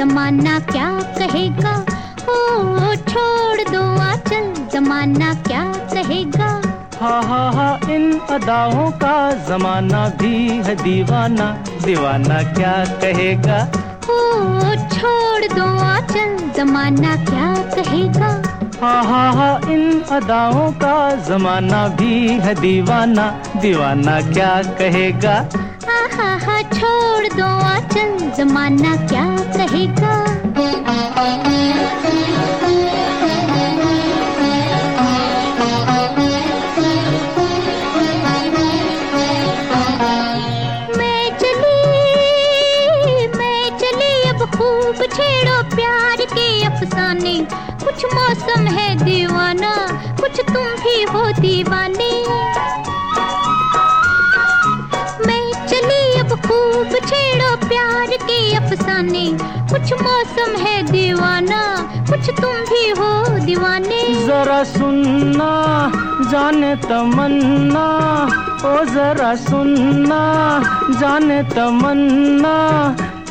जमाना क्या कहेगा? ओ छोड़ दो आचल जमाना क्या कहेगा? हा हा हा इन अदाओं का जमाना भी है दीवाना। दीवाना क्या कहेगा? ओ छोड़ दो आचल जमाना क्या कहेगा? हा हा हा इन अदाओं का जमाना भी है दीवाना। दीवाना क्या कहेगा? हा हा, छोड़ दो आचल, जमाना क्या कहेगा? मैं चली मैं चली, अब खूब छेड़ो प्यार के अफसाने कुछ मौसम है दीवाना, कुछ तुम भी हो दीवाने। अफसाने कुछ मौसम है दीवाना कुछ तुम भी हो दीवाने। जरा सुनना जाने तमन्ना। ओ जरा सुनना जाने तमन्ना।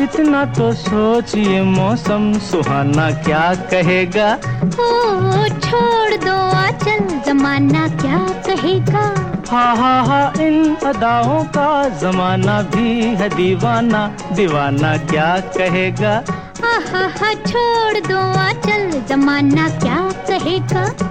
इतना तो सोचिए मौसम सुहाना क्या कहेगा? ओ छोड़ दो आचल जमाना क्या कहेगा? हा हा हा, इन अदाओं का जमाना भी है दीवाना। दीवाना क्या कहेगा? हा हा, छोड़ दो आचल, जमाना क्या कहेगा?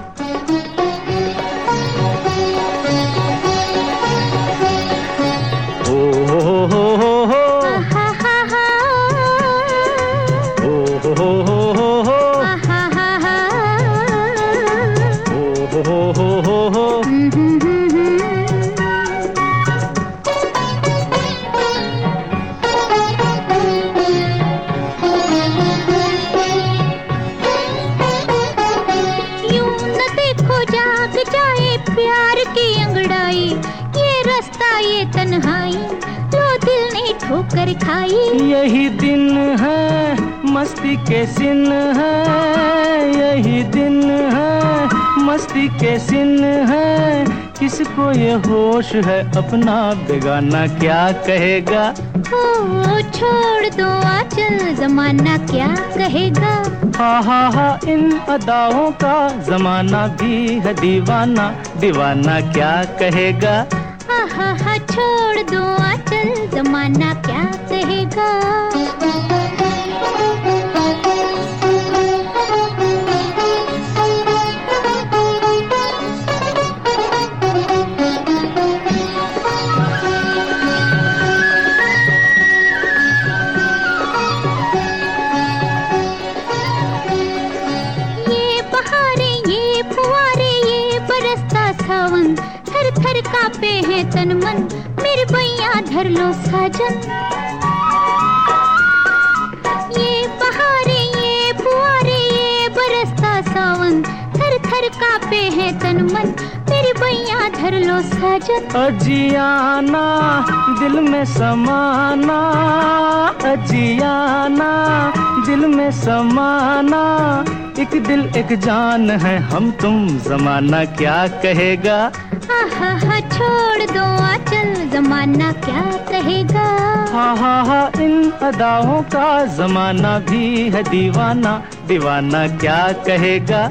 खाई यही दिन है मस्ती के सिन है। यही दिन है मस्ती के सिन है। किसको ये होश है अपना बेगाना क्या कहेगा? ओ छोड़ दो आचल जमाना क्या कहेगा? हा हा हा इन अदाओं का जमाना भी है दीवाना। दीवाना क्या कहेगा? हा हा हा छोड़ दो आचल जमाना क्या बरसता सावन। थर थर कापे है तन मन। मेरे भैया धर लो साजन। मन मेरे भैया धर लो साजन। अजियाना दिल में समाना। अजियाना दिल में समाना। एक दिल एक जान है हम तुम जमाना क्या कहेगा? हा हा छोड़ दो आचल जमाना क्या कहेगा? हा हा हा इन अदाओं का जमाना भी है दीवाना। दीवाना क्या कहेगा?